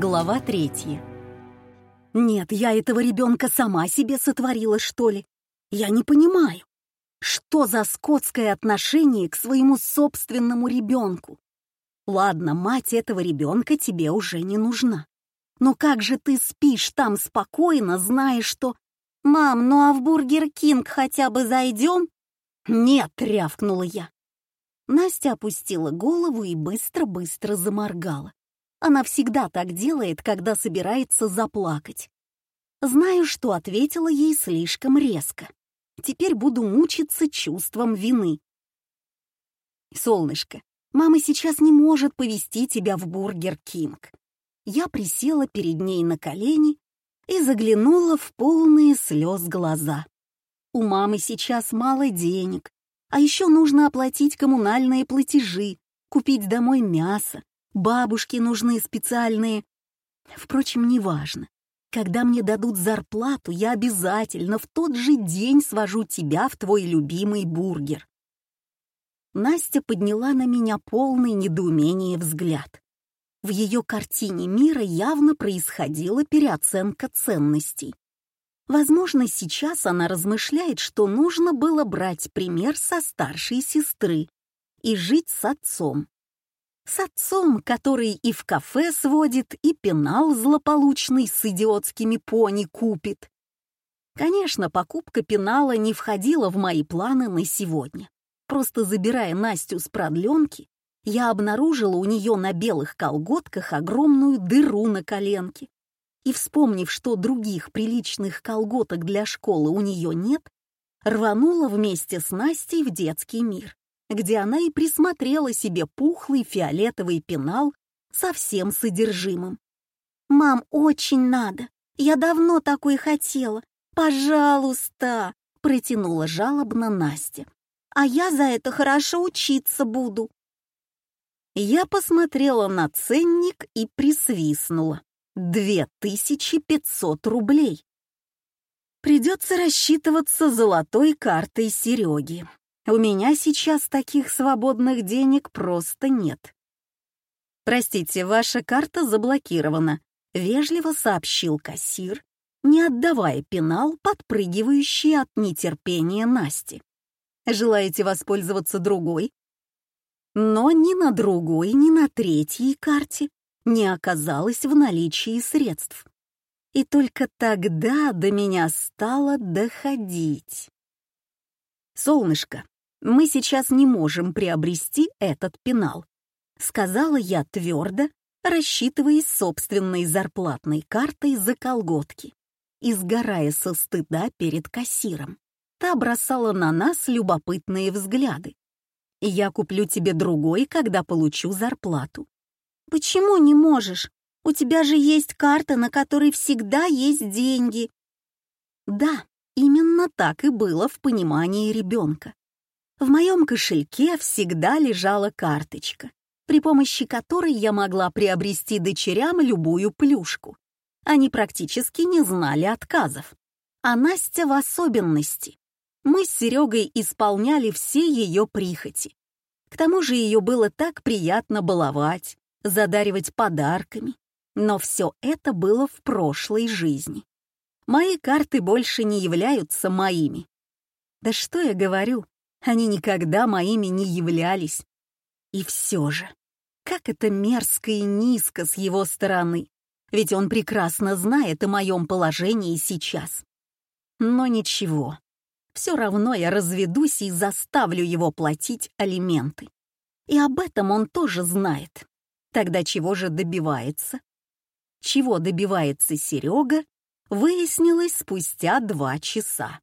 Глава третья. Нет, я этого ребенка сама себе сотворила, что ли? Я не понимаю. Что за скотское отношение к своему собственному ребенку? Ладно, мать этого ребенка тебе уже не нужна. Но как же ты спишь там спокойно, зная, что... «Мам, ну а в Бургер Кинг хотя бы зайдем?» «Нет», — рявкнула я. Настя опустила голову и быстро-быстро заморгала. Она всегда так делает, когда собирается заплакать. Знаю, что ответила ей слишком резко. Теперь буду мучиться чувством вины. «Солнышко, мама сейчас не может повести тебя в Бургер Кинг». Я присела перед ней на колени и заглянула в полные слез глаза. У мамы сейчас мало денег, а еще нужно оплатить коммунальные платежи, купить домой мясо, Бабушке нужны специальные... Впрочем, неважно. Когда мне дадут зарплату, я обязательно в тот же день свожу тебя в твой любимый бургер. Настя подняла на меня полный недоумение взгляд. В ее картине мира явно происходила переоценка ценностей. Возможно, сейчас она размышляет, что нужно было брать пример со старшей сестры и жить с отцом. С отцом, который и в кафе сводит, и пенал злополучный с идиотскими пони купит. Конечно, покупка пенала не входила в мои планы на сегодня. Просто забирая Настю с продленки, я обнаружила у нее на белых колготках огромную дыру на коленке. И вспомнив, что других приличных колготок для школы у нее нет, рванула вместе с Настей в детский мир где она и присмотрела себе пухлый фиолетовый пенал со всем содержимым. «Мам, очень надо! Я давно такой хотела! Пожалуйста!» — протянула жалобно Настя. «А я за это хорошо учиться буду!» Я посмотрела на ценник и присвистнула. Две тысячи пятьсот рублей. Придется рассчитываться золотой картой Сереги. У меня сейчас таких свободных денег просто нет. «Простите, ваша карта заблокирована», — вежливо сообщил кассир, не отдавая пенал, подпрыгивающий от нетерпения Насти. «Желаете воспользоваться другой?» Но ни на другой, ни на третьей карте не оказалось в наличии средств. И только тогда до меня стало доходить. «Солнышко, мы сейчас не можем приобрести этот пенал», сказала я твердо, рассчитываясь собственной зарплатной картой за колготки и сгорая со стыда перед кассиром. Та бросала на нас любопытные взгляды. «Я куплю тебе другой, когда получу зарплату». «Почему не можешь? У тебя же есть карта, на которой всегда есть деньги». Да, именно так и было в понимании ребенка. В моем кошельке всегда лежала карточка, при помощи которой я могла приобрести дочерям любую плюшку. Они практически не знали отказов. А Настя в особенности. Мы с Серегой исполняли все ее прихоти. К тому же ее было так приятно баловать, задаривать подарками. Но все это было в прошлой жизни. Мои карты больше не являются моими. Да что я говорю, они никогда моими не являлись. И все же, как это мерзко и низко с его стороны, ведь он прекрасно знает о моем положении сейчас. Но ничего, все равно я разведусь и заставлю его платить алименты. И об этом он тоже знает. Тогда чего же добивается? Чего добивается Серега, выяснилось спустя два часа.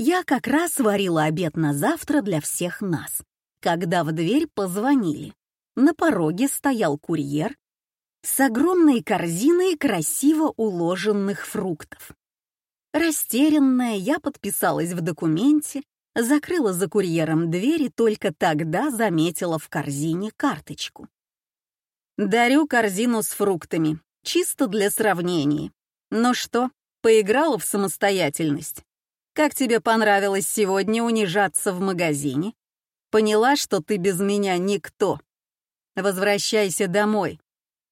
Я как раз варила обед на завтра для всех нас, когда в дверь позвонили. На пороге стоял курьер с огромной корзиной красиво уложенных фруктов. Растерянная, я подписалась в документе, закрыла за курьером дверь и только тогда заметила в корзине карточку. «Дарю корзину с фруктами, чисто для сравнения. Ну что, поиграла в самостоятельность?» Как тебе понравилось сегодня унижаться в магазине? Поняла, что ты без меня никто. Возвращайся домой.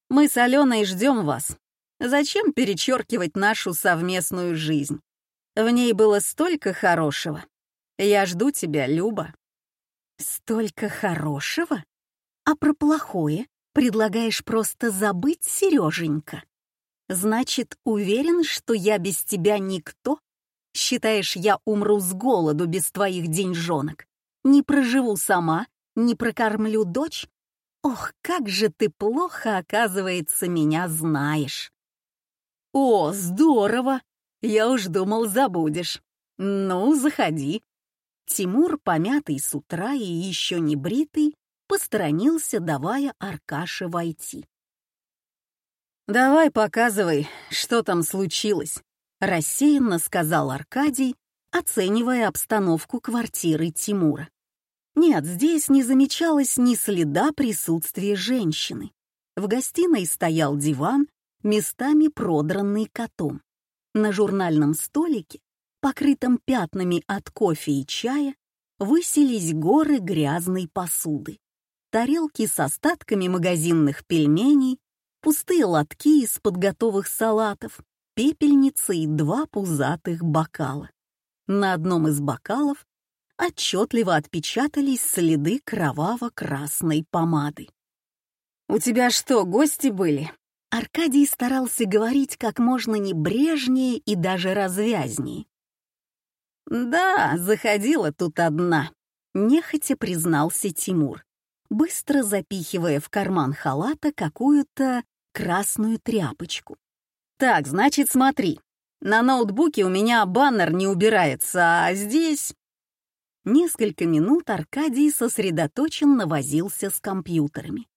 Мы с Аленой ждем вас. Зачем перечеркивать нашу совместную жизнь? В ней было столько хорошего. Я жду тебя, Люба». «Столько хорошего? А про плохое предлагаешь просто забыть, Сереженька? Значит, уверен, что я без тебя никто? Считаешь, я умру с голоду без твоих деньжонок? Не проживу сама, не прокормлю дочь? Ох, как же ты плохо, оказывается, меня знаешь. О, здорово! Я уж думал, забудешь. Ну, заходи. Тимур, помятый с утра и еще не бритый, посторонился, давая Аркаше войти. «Давай показывай, что там случилось», — рассеянно сказал Аркадий, оценивая обстановку квартиры Тимура. Нет, здесь не замечалось ни следа присутствия женщины. В гостиной стоял диван, местами продранный котом. На журнальном столике, покрытом пятнами от кофе и чая, высились горы грязной посуды. Тарелки с остатками магазинных пельменей, пустые лотки из-под готовых салатов, пепельница и два пузатых бокала. На одном из бокалов отчетливо отпечатались следы кроваво-красной помады. «У тебя что, гости были?» Аркадий старался говорить как можно небрежнее и даже развязнее. «Да, заходила тут одна», — нехотя признался Тимур, быстро запихивая в карман халата какую-то красную тряпочку. «Так, значит, смотри. На ноутбуке у меня баннер не убирается, а здесь...» Несколько минут Аркадий сосредоточенно возился с компьютерами.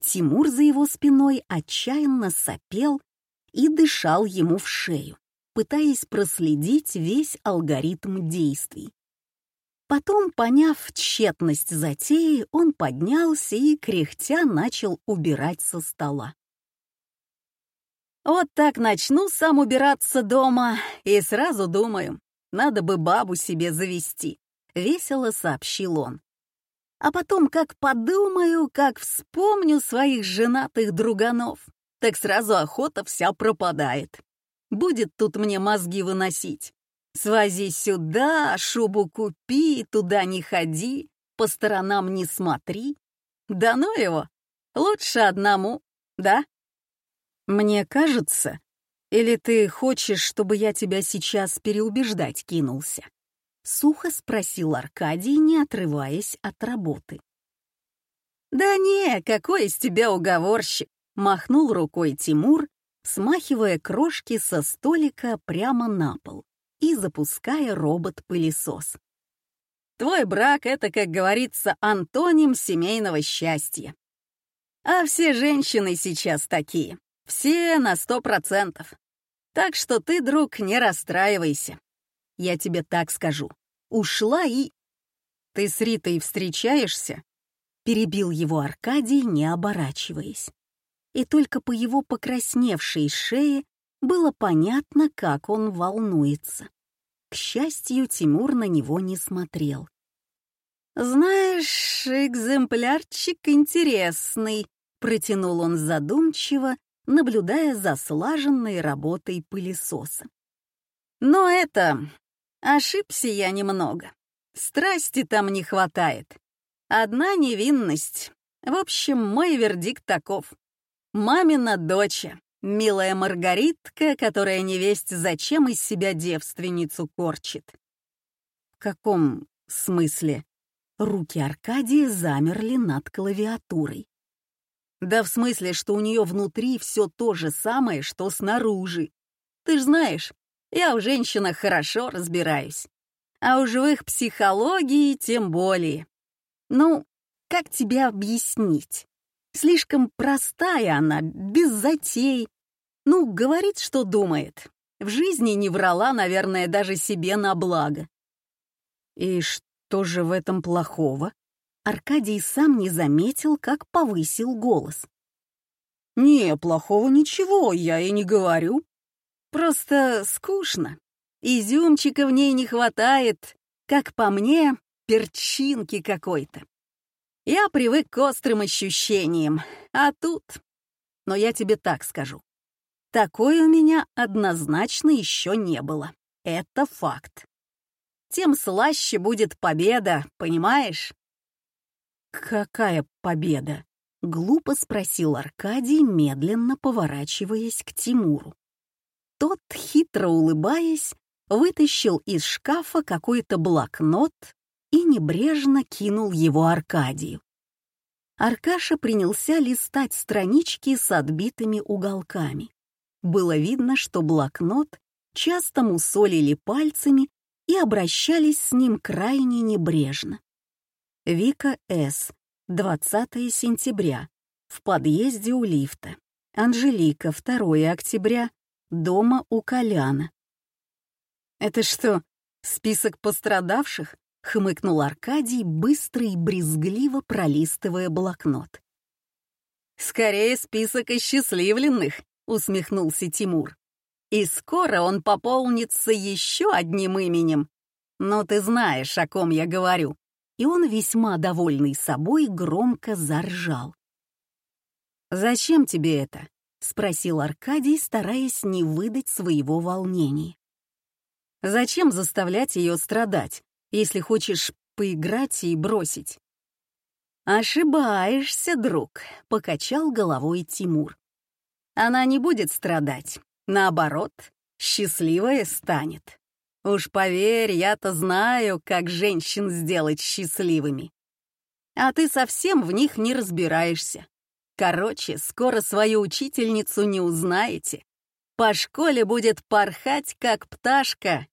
Тимур за его спиной отчаянно сопел и дышал ему в шею, пытаясь проследить весь алгоритм действий. Потом, поняв тщетность затеи, он поднялся и, кряхтя, начал убирать со стола. «Вот так начну сам убираться дома, и сразу думаю, надо бы бабу себе завести», — весело сообщил он. А потом, как подумаю, как вспомню своих женатых друганов, так сразу охота вся пропадает. Будет тут мне мозги выносить. Свози сюда, шубу купи, туда не ходи, по сторонам не смотри. Да ну его, лучше одному, да? Мне кажется, или ты хочешь, чтобы я тебя сейчас переубеждать кинулся? Сухо спросил Аркадий, не отрываясь от работы. «Да не, какой из тебя уговорщик!» — махнул рукой Тимур, смахивая крошки со столика прямо на пол и запуская робот-пылесос. «Твой брак — это, как говорится, антоним семейного счастья. А все женщины сейчас такие, все на сто процентов. Так что ты, друг, не расстраивайся. Я тебе так скажу. Ушла и... Ты с Ритой встречаешься? Перебил его Аркадий, не оборачиваясь. И только по его покрасневшей шее было понятно, как он волнуется. К счастью, Тимур на него не смотрел. «Знаешь, экземплярчик интересный», — протянул он задумчиво, наблюдая за слаженной работой пылесоса. «Но это Ошибся я немного. Страсти там не хватает. Одна невинность. В общем, мой вердикт таков. Мамина дочь, милая Маргаритка, которая невесть зачем из себя девственницу корчит. В каком смысле? Руки Аркадия замерли над клавиатурой. Да в смысле, что у нее внутри все то же самое, что снаружи. Ты ж знаешь, я в женщинах хорошо разбираюсь. А уж в их психологии тем более. Ну, как тебе объяснить? Слишком простая она, без затей. Ну, говорит, что думает. В жизни не врала, наверное, даже себе на благо. И что же в этом плохого? Аркадий сам не заметил, как повысил голос. «Не, плохого ничего, я и не говорю. Просто скучно. Изюмчика в ней не хватает, как по мне, перчинки какой-то. Я привык к острым ощущениям, а тут... но я тебе так скажу. Такой у меня однозначно еще не было. Это факт. Тем слаще будет победа, понимаешь? «Какая победа?» — глупо спросил Аркадий, медленно поворачиваясь к Тимуру. Тот, хитро улыбаясь, вытащил из шкафа какой-то блокнот и небрежно кинул его Аркадию. Аркаша принялся листать странички с отбитыми уголками. Было видно, что блокнот часто мусолили пальцами и обращались с ним крайне небрежно. Вика С. 20 сентября. В подъезде у лифта. Анжелика, 2 октября. Дома у Коляна. «Это что, список пострадавших?» — хмыкнул Аркадий, быстро и брезгливо пролистывая блокнот. «Скорее список осчастливленных», — усмехнулся Тимур. «И скоро он пополнится еще одним именем. Но ты знаешь, о ком я говорю». И он, весьма довольный собой, громко заржал. «Зачем тебе это?» — спросил Аркадий, стараясь не выдать своего волнения. «Зачем заставлять ее страдать, если хочешь поиграть и бросить?» «Ошибаешься, друг», — покачал головой Тимур. «Она не будет страдать. Наоборот, счастливая станет. Уж поверь, я-то знаю, как женщин сделать счастливыми. А ты совсем в них не разбираешься. Короче, скоро свою учительницу не узнаете. По школе будет порхать, как пташка,